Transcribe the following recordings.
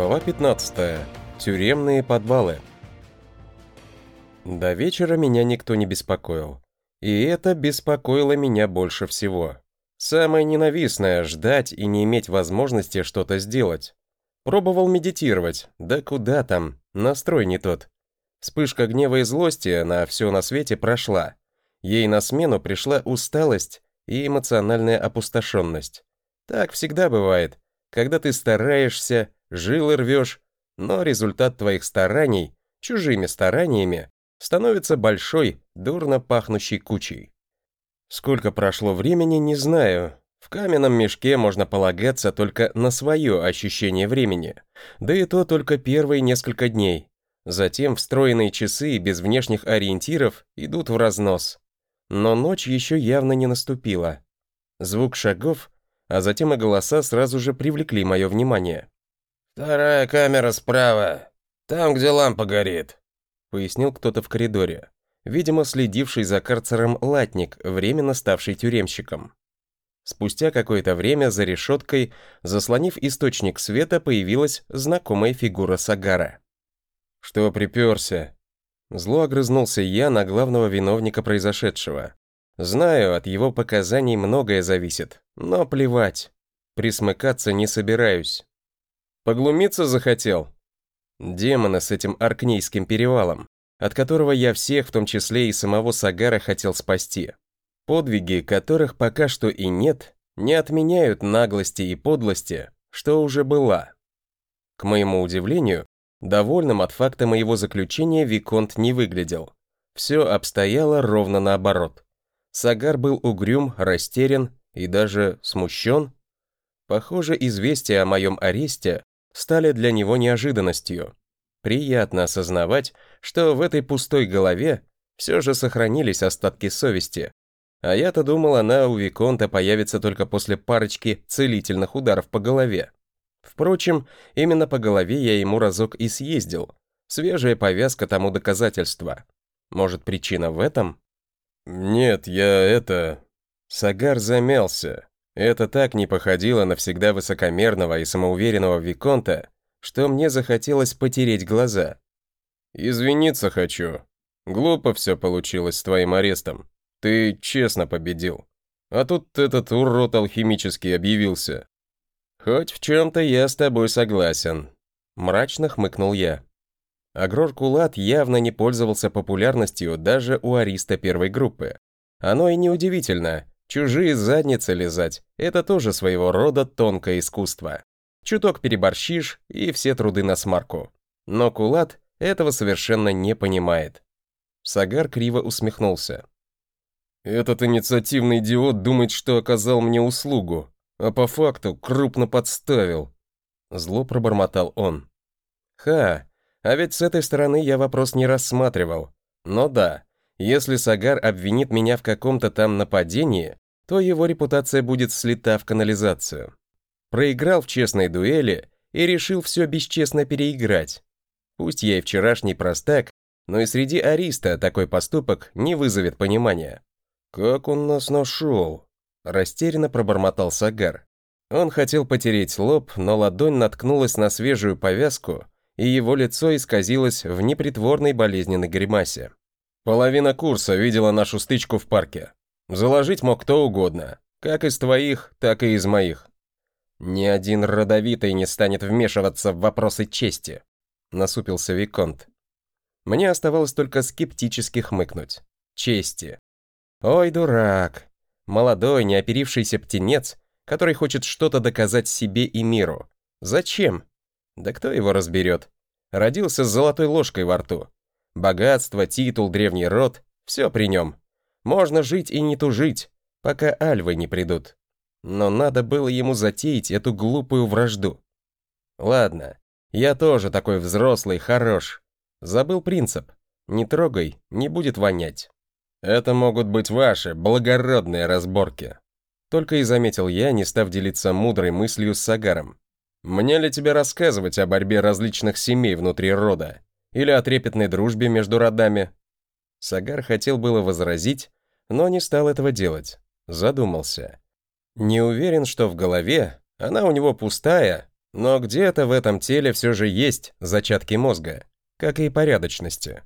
Глава 15. Тюремные подвалы. До вечера меня никто не беспокоил. И это беспокоило меня больше всего. Самое ненавистное — ждать и не иметь возможности что-то сделать. Пробовал медитировать, да куда там, настрой не тот. Вспышка гнева и злости на все на свете прошла. Ей на смену пришла усталость и эмоциональная опустошенность. Так всегда бывает, когда ты стараешься, жилы рвешь, но результат твоих стараний, чужими стараниями, становится большой, дурно пахнущей кучей. Сколько прошло времени, не знаю. В каменном мешке можно полагаться только на свое ощущение времени, да и то только первые несколько дней. Затем встроенные часы без внешних ориентиров идут в разнос. Но ночь еще явно не наступила. Звук шагов, а затем и голоса сразу же привлекли мое внимание. «Вторая камера справа, там, где лампа горит», — пояснил кто-то в коридоре. Видимо, следивший за карцером латник, временно ставший тюремщиком. Спустя какое-то время за решеткой, заслонив источник света, появилась знакомая фигура Сагара. «Что приперся?» Зло огрызнулся я на главного виновника произошедшего. Знаю, от его показаний многое зависит, но плевать. Присмыкаться не собираюсь. Поглумиться захотел? Демона с этим Аркнейским перевалом, от которого я всех, в том числе и самого Сагара, хотел спасти. Подвиги, которых пока что и нет, не отменяют наглости и подлости, что уже была. К моему удивлению, довольным от факта моего заключения Виконт не выглядел. Все обстояло ровно наоборот. Сагар был угрюм, растерян и даже смущен. Похоже, известия о моем аресте стали для него неожиданностью. Приятно осознавать, что в этой пустой голове все же сохранились остатки совести. А я-то думал, она у Виконта появится только после парочки целительных ударов по голове. Впрочем, именно по голове я ему разок и съездил. Свежая повязка тому доказательство. Может, причина в этом? Нет, я это... Сагар замялся. Это так не походило на всегда высокомерного и самоуверенного Виконта, что мне захотелось потереть глаза. «Извиниться хочу. Глупо все получилось с твоим арестом. Ты честно победил. А тут этот урод алхимический объявился». «Хоть в чем-то я с тобой согласен», — мрачно хмыкнул я. Агрор Кулат явно не пользовался популярностью даже у ариста первой группы. Оно и неудивительно, Чужие задницы лизать – это тоже своего рода тонкое искусство. Чуток переборщишь, и все труды на смарку. Но Кулат этого совершенно не понимает. Сагар криво усмехнулся. «Этот инициативный идиот думает, что оказал мне услугу, а по факту крупно подставил». Зло пробормотал он. «Ха, а ведь с этой стороны я вопрос не рассматривал. Но да, если Сагар обвинит меня в каком-то там нападении, то его репутация будет слита в канализацию. Проиграл в честной дуэли и решил все бесчестно переиграть. Пусть я и вчерашний простак, но и среди ариста такой поступок не вызовет понимания. «Как он нас нашел?» – растерянно пробормотал Сагар. Он хотел потереть лоб, но ладонь наткнулась на свежую повязку, и его лицо исказилось в непритворной болезненной гримасе. Половина курса видела нашу стычку в парке. Заложить мог кто угодно, как из твоих, так и из моих. Ни один родовитый не станет вмешиваться в вопросы чести, насупился Виконт. Мне оставалось только скептически хмыкнуть. Чести. Ой, дурак. Молодой, неоперившийся птенец, который хочет что-то доказать себе и миру. Зачем? Да кто его разберет? Родился с золотой ложкой во рту. Богатство, титул, древний род — все при нем. Можно жить и не тужить, пока альвы не придут. Но надо было ему затеять эту глупую вражду. Ладно, я тоже такой взрослый, хорош. Забыл принцип. Не трогай, не будет вонять. Это могут быть ваши благородные разборки. Только и заметил я, не став делиться мудрой мыслью с Сагаром. Мне ли тебе рассказывать о борьбе различных семей внутри рода? Или о трепетной дружбе между родами? Сагар хотел было возразить, но не стал этого делать. Задумался. Не уверен, что в голове, она у него пустая, Но где-то в этом теле все же есть зачатки мозга, как и порядочности.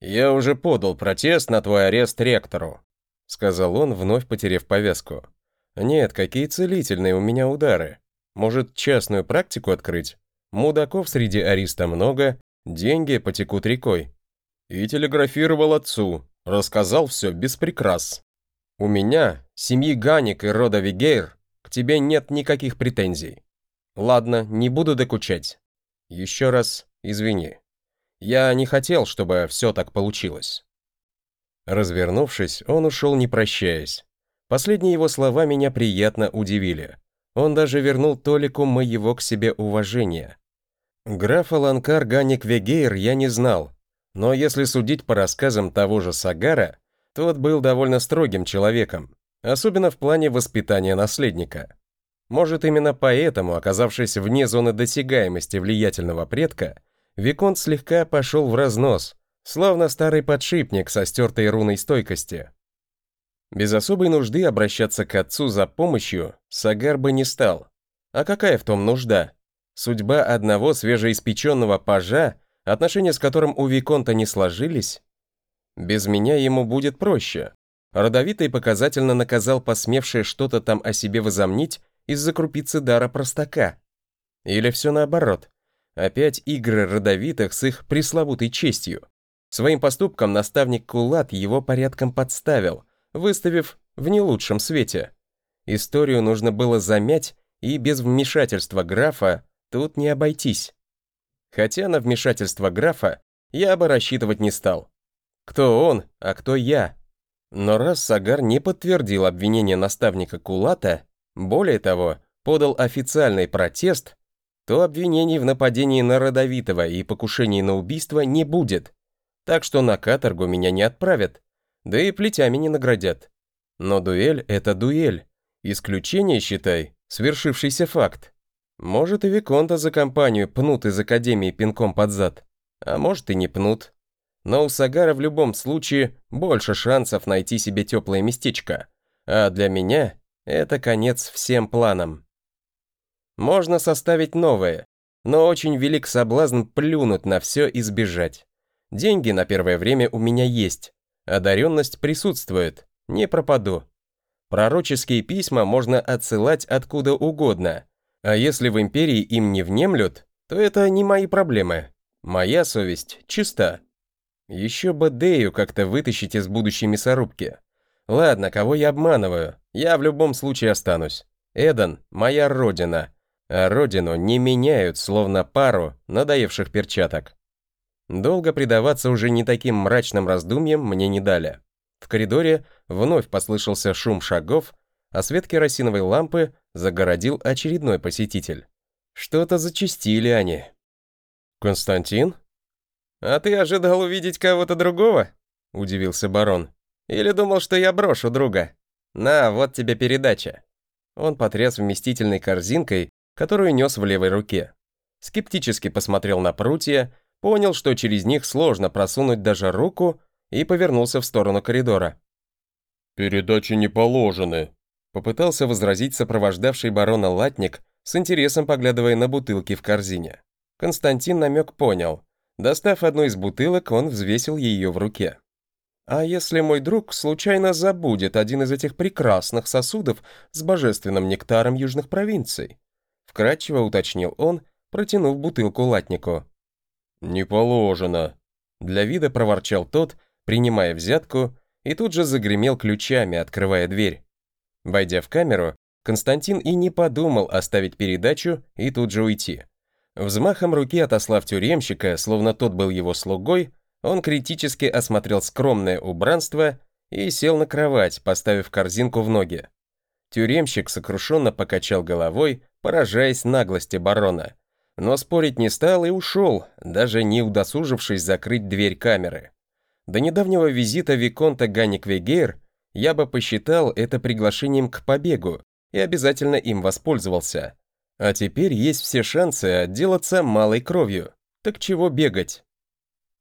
«Я уже подал протест на твой арест ректору», — сказал он, вновь потеряв повязку. «Нет, какие целительные у меня удары. Может, частную практику открыть? Мудаков среди ариста много, деньги потекут рекой». И телеграфировал отцу, рассказал все без прикрас. «У меня, семьи Ганик и рода Вигейр, к тебе нет никаких претензий. Ладно, не буду докучать. Еще раз извини. Я не хотел, чтобы все так получилось». Развернувшись, он ушел не прощаясь. Последние его слова меня приятно удивили. Он даже вернул Толику моего к себе уважения. Графа Ланкар Ганик Вегейр я не знал, но если судить по рассказам того же Сагара, тот был довольно строгим человеком, особенно в плане воспитания наследника. Может, именно поэтому, оказавшись вне зоны досягаемости влиятельного предка, Виконт слегка пошел в разнос, словно старый подшипник со стертой руной стойкости. Без особой нужды обращаться к отцу за помощью Сагар бы не стал. А какая в том нужда? Судьба одного свежеиспеченного пажа, отношения с которым у Виконта не сложились? Без меня ему будет проще. Родовитый показательно наказал посмевшее что-то там о себе возомнить из-за крупицы дара простака. Или все наоборот. Опять игры родовитых с их пресловутой честью. Своим поступком наставник Кулат его порядком подставил, выставив в не лучшем свете. Историю нужно было замять, и без вмешательства графа тут не обойтись. Хотя на вмешательство графа я бы рассчитывать не стал. Кто он, а кто я? Но раз Сагар не подтвердил обвинение наставника Кулата, более того, подал официальный протест, то обвинений в нападении на Родовитого и покушении на убийство не будет. Так что на каторгу меня не отправят, да и плетями не наградят. Но дуэль — это дуэль. Исключение, считай, свершившийся факт. Может, и Виконта за компанию пнут из Академии пинком под зад. А может, и не пнут. Но у Сагара в любом случае больше шансов найти себе теплое местечко. А для меня это конец всем планам. Можно составить новое, но очень велик соблазн плюнуть на все и сбежать. Деньги на первое время у меня есть, одаренность присутствует, не пропаду. Пророческие письма можно отсылать откуда угодно, а если в империи им не внемлют, то это не мои проблемы. Моя совесть чиста. Еще бы Дею как-то вытащить из будущей мясорубки. Ладно, кого я обманываю? Я в любом случае останусь. Эдан — моя родина, а родину не меняют, словно пару надоевших перчаток. Долго предаваться уже не таким мрачным раздумьям мне не дали. В коридоре вновь послышался шум шагов, а свет керосиновой лампы загородил очередной посетитель. Что-то зачистили они. «Константин?» «А ты ожидал увидеть кого-то другого?» — удивился барон. «Или думал, что я брошу друга? На, вот тебе передача». Он потряс вместительной корзинкой, которую нес в левой руке. Скептически посмотрел на прутья, понял, что через них сложно просунуть даже руку, и повернулся в сторону коридора. «Передачи не положены», — попытался возразить сопровождавший барона латник, с интересом поглядывая на бутылки в корзине. Константин намек понял. Достав одну из бутылок, он взвесил ее в руке. А если мой друг случайно забудет один из этих прекрасных сосудов с божественным нектаром южных провинций? Вкратчиво уточнил он, протянув бутылку латнику. «Не положено», — для вида проворчал тот, принимая взятку, и тут же загремел ключами, открывая дверь. Войдя в камеру, Константин и не подумал оставить передачу и тут же уйти. Взмахом руки отослав тюремщика, словно тот был его слугой, он критически осмотрел скромное убранство и сел на кровать, поставив корзинку в ноги. Тюремщик сокрушенно покачал головой, поражаясь наглости барона. Но спорить не стал и ушел, даже не удосужившись закрыть дверь камеры. До недавнего визита Виконта Ганик-Вегейр я бы посчитал это приглашением к побегу и обязательно им воспользовался. А теперь есть все шансы отделаться малой кровью. Так чего бегать?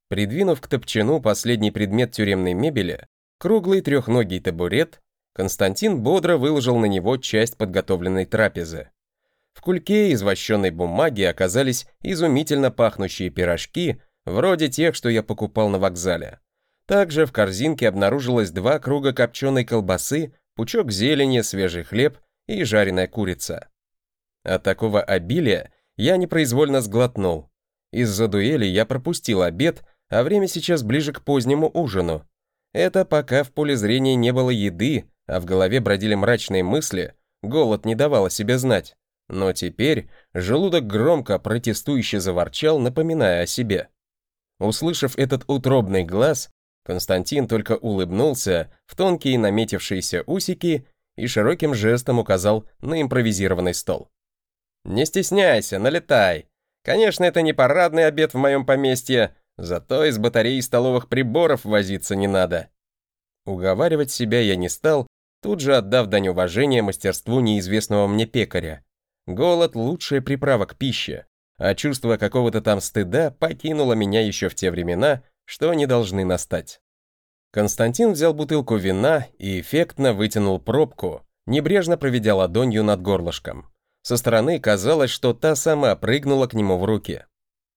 Придвинув к топчану последний предмет тюремной мебели, круглый трехногий табурет, Константин бодро выложил на него часть подготовленной трапезы. В кульке из вощеной бумаги оказались изумительно пахнущие пирожки, вроде тех, что я покупал на вокзале. Также в корзинке обнаружилось два круга копченой колбасы, пучок зелени, свежий хлеб и жареная курица. От такого обилия я непроизвольно сглотнул. Из-за дуэли я пропустил обед, а время сейчас ближе к позднему ужину. Это пока в поле зрения не было еды, а в голове бродили мрачные мысли, голод не давал о себе знать. Но теперь желудок громко протестующе заворчал, напоминая о себе. Услышав этот утробный глаз, Константин только улыбнулся в тонкие наметившиеся усики и широким жестом указал на импровизированный стол. «Не стесняйся, налетай. Конечно, это не парадный обед в моем поместье, зато из батареи столовых приборов возиться не надо». Уговаривать себя я не стал, тут же отдав дань уважения мастерству неизвестного мне пекаря. Голод – лучшая приправа к пище, а чувство какого-то там стыда покинуло меня еще в те времена, что не должны настать. Константин взял бутылку вина и эффектно вытянул пробку, небрежно проведя ладонью над горлышком. Со стороны казалось, что та сама прыгнула к нему в руки.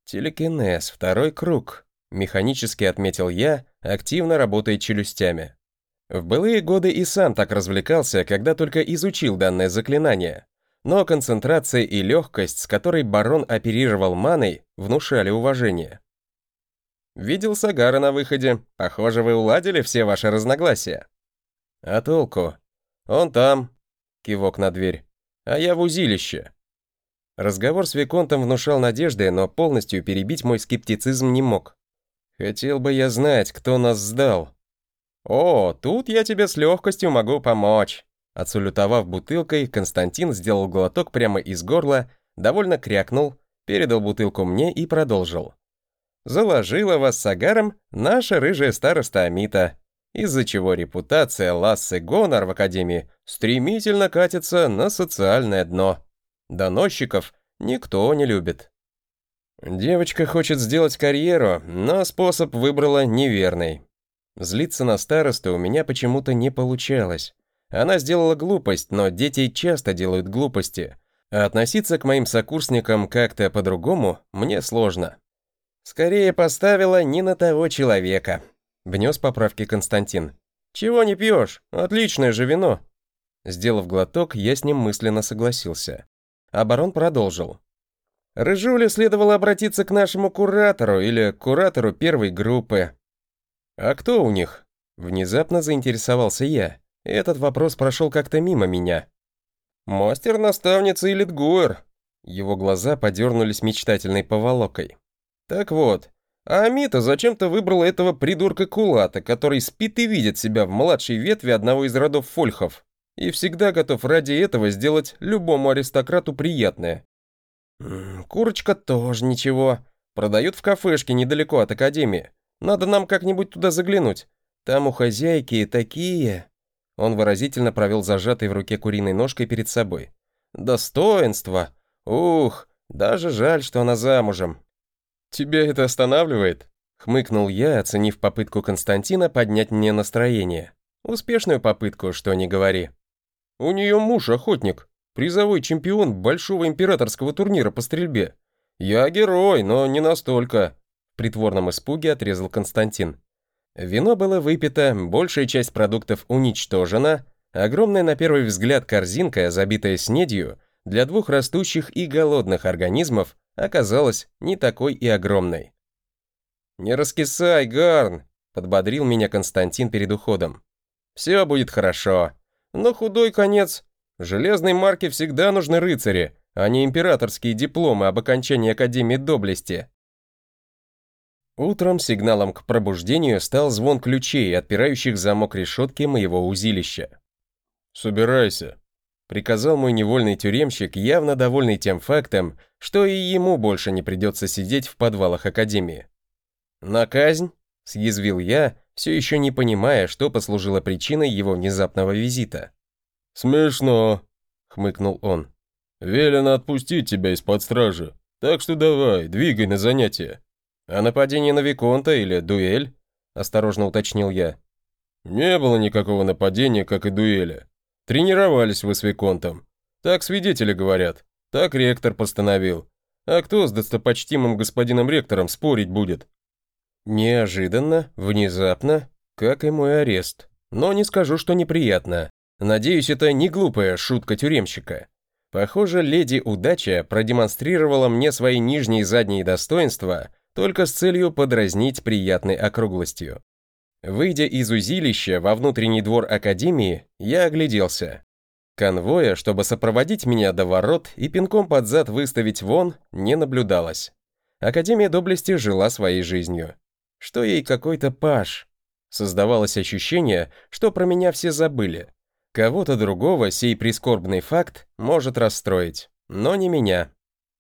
Телекинез, второй круг, механически отметил я, активно работая челюстями. В былые годы и сам так развлекался, когда только изучил данное заклинание но концентрация и легкость, с которой барон оперировал маной, внушали уважение. «Видел Сагара на выходе. Похоже, вы уладили все ваши разногласия». «А толку? Он там», — кивок на дверь, — «а я в узилище». Разговор с Виконтом внушал надежды, но полностью перебить мой скептицизм не мог. Хотел бы я знать, кто нас сдал. «О, тут я тебе с легкостью могу помочь», Отсалютовав бутылкой, Константин сделал глоток прямо из горла, довольно крякнул, передал бутылку мне и продолжил. «Заложила вас с агаром наша рыжая староста Амита, из-за чего репутация Лассы Гонор в Академии стремительно катится на социальное дно. Доносчиков никто не любит». Девочка хочет сделать карьеру, но способ выбрала неверный. Злиться на старосту у меня почему-то не получалось. Она сделала глупость, но дети часто делают глупости. А относиться к моим сокурсникам как-то по-другому мне сложно. Скорее поставила не на того человека. Внес поправки Константин. Чего не пьешь? Отличное же вино. Сделав глоток, я с ним мысленно согласился. А барон продолжил. Рыжуле следовало обратиться к нашему куратору или куратору первой группы. А кто у них? Внезапно заинтересовался я. Этот вопрос прошел как-то мимо меня. «Мастер-наставница Илитгуэр». Его глаза подернулись мечтательной поволокой. «Так вот, а Амита зачем-то выбрала этого придурка Кулата, который спит и видит себя в младшей ветви одного из родов фольхов, и всегда готов ради этого сделать любому аристократу приятное. Курочка тоже ничего. Продают в кафешке недалеко от академии. Надо нам как-нибудь туда заглянуть. Там у хозяйки такие...» Он выразительно провел зажатой в руке куриной ножкой перед собой. «Достоинство! Ух, даже жаль, что она замужем!» «Тебя это останавливает?» Хмыкнул я, оценив попытку Константина поднять мне настроение. Успешную попытку, что не говори. «У нее муж охотник, призовой чемпион большого императорского турнира по стрельбе. Я герой, но не настолько», в притворном испуге отрезал Константин. Вино было выпито, большая часть продуктов уничтожена, огромная на первый взгляд корзинка, забитая снедью, для двух растущих и голодных организмов оказалась не такой и огромной. «Не раскисай, Гарн!» — подбодрил меня Константин перед уходом. «Все будет хорошо. Но худой конец. Железной марке всегда нужны рыцари, а не императорские дипломы об окончании Академии Доблести. Утром сигналом к пробуждению стал звон ключей, отпирающих замок решетки моего узилища. «Собирайся», — приказал мой невольный тюремщик, явно довольный тем фактом, что и ему больше не придется сидеть в подвалах Академии. «На казнь?» — съязвил я, все еще не понимая, что послужило причиной его внезапного визита. «Смешно», — хмыкнул он. «Велено отпустить тебя из-под стражи, так что давай, двигай на занятия». «А нападение на Виконта или дуэль?» – осторожно уточнил я. «Не было никакого нападения, как и дуэли. Тренировались вы с Виконтом. Так свидетели говорят. Так ректор постановил. А кто с достопочтимым господином ректором спорить будет? Неожиданно, внезапно, как и мой арест. Но не скажу, что неприятно. Надеюсь, это не глупая шутка тюремщика. Похоже, леди Удача продемонстрировала мне свои нижние и задние достоинства только с целью подразнить приятной округлостью. Выйдя из узилища во внутренний двор Академии, я огляделся. Конвоя, чтобы сопроводить меня до ворот и пинком под зад выставить вон, не наблюдалось. Академия доблести жила своей жизнью. Что ей какой-то паш. Создавалось ощущение, что про меня все забыли. Кого-то другого сей прискорбный факт может расстроить, но не меня.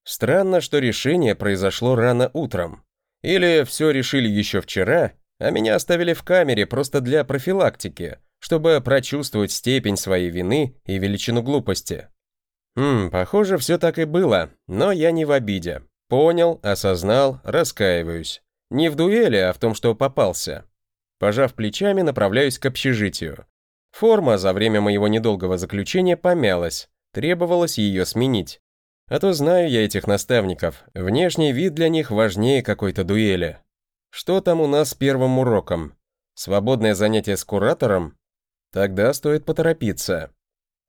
Странно, что решение произошло рано утром. Или все решили еще вчера, а меня оставили в камере просто для профилактики, чтобы прочувствовать степень своей вины и величину глупости. Хм, похоже, все так и было, но я не в обиде. Понял, осознал, раскаиваюсь. Не в дуэли, а в том, что попался. Пожав плечами, направляюсь к общежитию. Форма за время моего недолгого заключения помялась, требовалось ее сменить. А то знаю я этих наставников, внешний вид для них важнее какой-то дуэли. Что там у нас с первым уроком? Свободное занятие с куратором? Тогда стоит поторопиться.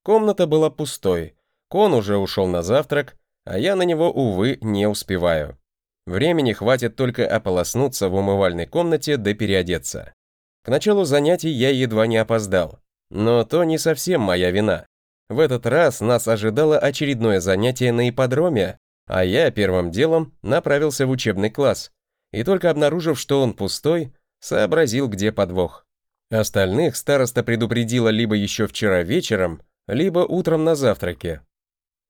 Комната была пустой, Кон уже ушел на завтрак, а я на него, увы, не успеваю. Времени хватит только ополоснуться в умывальной комнате да переодеться. К началу занятий я едва не опоздал. Но то не совсем моя вина. В этот раз нас ожидало очередное занятие на ипподроме, а я первым делом направился в учебный класс. И только обнаружив, что он пустой, сообразил, где подвох. Остальных староста предупредила либо еще вчера вечером, либо утром на завтраке.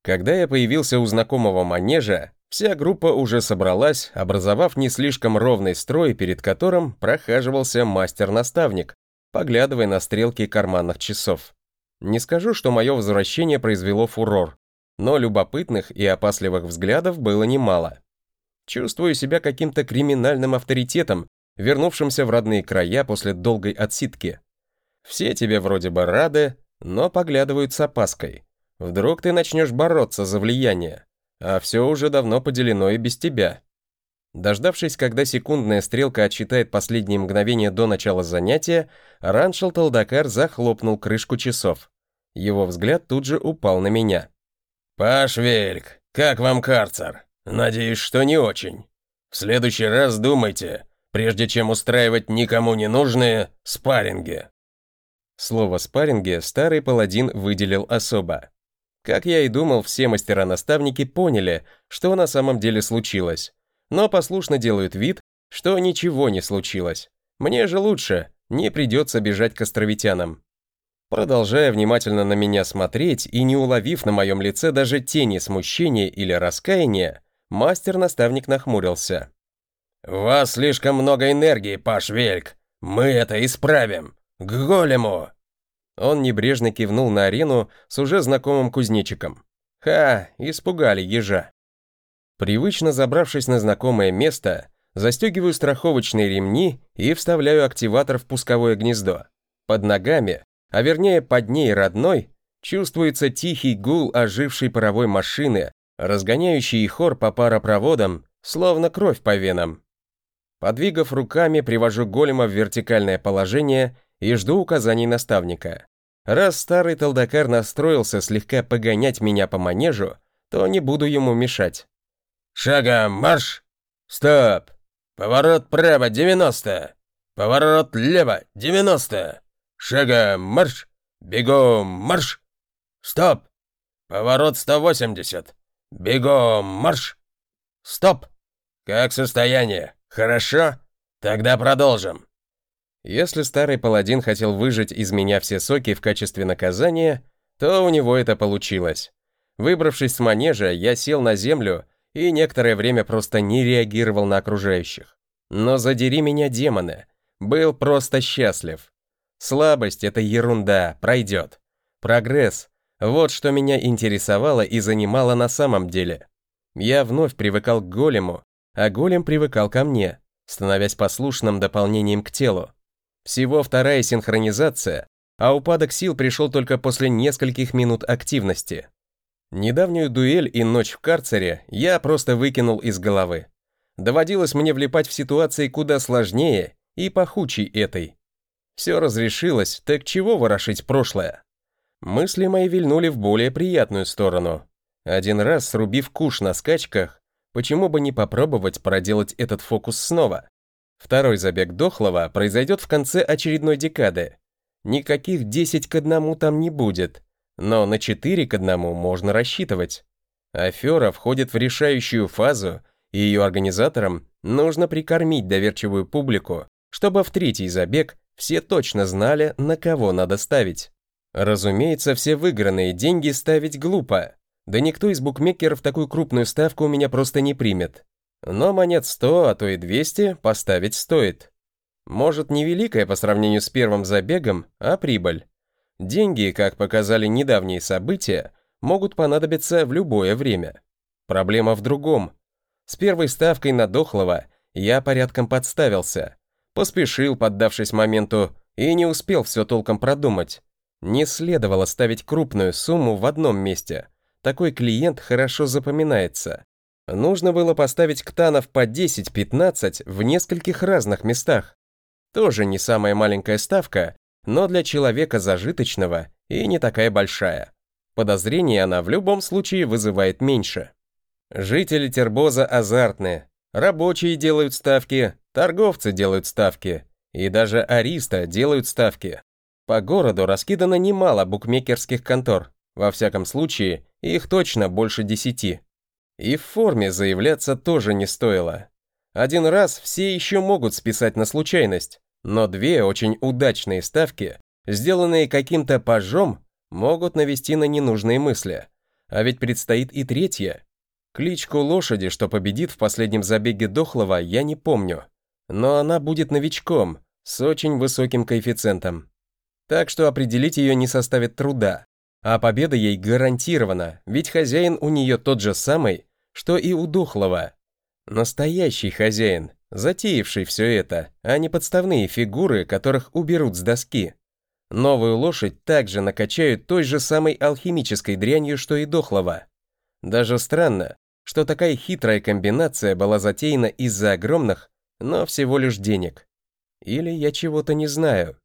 Когда я появился у знакомого манежа, вся группа уже собралась, образовав не слишком ровный строй, перед которым прохаживался мастер-наставник, поглядывая на стрелки карманных часов. Не скажу, что мое возвращение произвело фурор, но любопытных и опасливых взглядов было немало. Чувствую себя каким-то криминальным авторитетом, вернувшимся в родные края после долгой отсидки. Все тебе вроде бы рады, но поглядывают с опаской. Вдруг ты начнешь бороться за влияние, а все уже давно поделено и без тебя. Дождавшись, когда секундная стрелка отсчитает последние мгновения до начала занятия, Раншел Талдакар захлопнул крышку часов. Его взгляд тут же упал на меня. «Паш Вельк, как вам карцер? Надеюсь, что не очень. В следующий раз думайте, прежде чем устраивать никому не нужные спарринги». Слово «спарринги» старый паладин выделил особо. Как я и думал, все мастера-наставники поняли, что на самом деле случилось, но послушно делают вид, что ничего не случилось. Мне же лучше, не придется бежать к островитянам. Продолжая внимательно на меня смотреть и не уловив на моем лице даже тени смущения или раскаяния, мастер-наставник нахмурился. «У вас слишком много энергии, Паш Вельк. Мы это исправим. К голему!» Он небрежно кивнул на арену с уже знакомым кузнечиком. Ха, испугали ежа. Привычно забравшись на знакомое место, застегиваю страховочные ремни и вставляю активатор в пусковое гнездо. Под ногами, а вернее под ней родной, чувствуется тихий гул ожившей паровой машины, разгоняющий хор по паропроводам, словно кровь по венам. Подвигав руками, привожу голема в вертикальное положение и жду указаний наставника. Раз старый толдакар настроился слегка погонять меня по манежу, то не буду ему мешать. «Шагом марш! Стоп! Поворот право 90! Поворот лево 90! Шагом марш! Бегом марш! Стоп! Поворот 180! Бегом марш! Стоп! Как состояние? Хорошо? Тогда продолжим!» Если старый паладин хотел выжать из меня все соки в качестве наказания, то у него это получилось. Выбравшись с манежа, я сел на землю и некоторое время просто не реагировал на окружающих. Но задери меня, демоны, был просто счастлив. Слабость — это ерунда, пройдет. Прогресс — вот что меня интересовало и занимало на самом деле. Я вновь привыкал к голему, а голем привыкал ко мне, становясь послушным дополнением к телу. Всего вторая синхронизация, а упадок сил пришел только после нескольких минут активности. Недавнюю дуэль и ночь в карцере я просто выкинул из головы. Доводилось мне влипать в ситуации куда сложнее и похучей этой. Все разрешилось, так чего ворошить прошлое? Мысли мои вильнули в более приятную сторону. Один раз срубив куш на скачках, почему бы не попробовать проделать этот фокус снова? Второй забег Дохлого произойдет в конце очередной декады. Никаких 10 к 1 там не будет, но на 4 к 1 можно рассчитывать. Афера входит в решающую фазу, и ее организаторам нужно прикормить доверчивую публику, чтобы в третий забег все точно знали, на кого надо ставить. Разумеется, все выигранные деньги ставить глупо. Да никто из букмекеров такую крупную ставку у меня просто не примет. Но монет 100, а то и 200 поставить стоит. Может, невеликая по сравнению с первым забегом, а прибыль. Деньги, как показали недавние события, могут понадобиться в любое время. Проблема в другом. С первой ставкой на Дохлого я порядком подставился. Поспешил, поддавшись моменту, и не успел все толком продумать. Не следовало ставить крупную сумму в одном месте. Такой клиент хорошо запоминается. Нужно было поставить ктанов по 10-15 в нескольких разных местах. Тоже не самая маленькая ставка, но для человека зажиточного и не такая большая. Подозрение она в любом случае вызывает меньше. Жители Тербоза азартные. Рабочие делают ставки, торговцы делают ставки, и даже ариста делают ставки. По городу раскидано немало букмекерских контор, во всяком случае, их точно больше десяти. И в форме заявляться тоже не стоило. Один раз все еще могут списать на случайность, но две очень удачные ставки, сделанные каким-то пажом, могут навести на ненужные мысли. А ведь предстоит и третья. Кличку лошади, что победит в последнем забеге Дохлого, я не помню. Но она будет новичком, с очень высоким коэффициентом так что определить ее не составит труда. А победа ей гарантирована, ведь хозяин у нее тот же самый, что и у Духлова. Настоящий хозяин, затеявший все это, а не подставные фигуры, которых уберут с доски. Новую лошадь также накачают той же самой алхимической дрянью, что и Дохлова. Даже странно, что такая хитрая комбинация была затеяна из-за огромных, но всего лишь денег. Или я чего-то не знаю.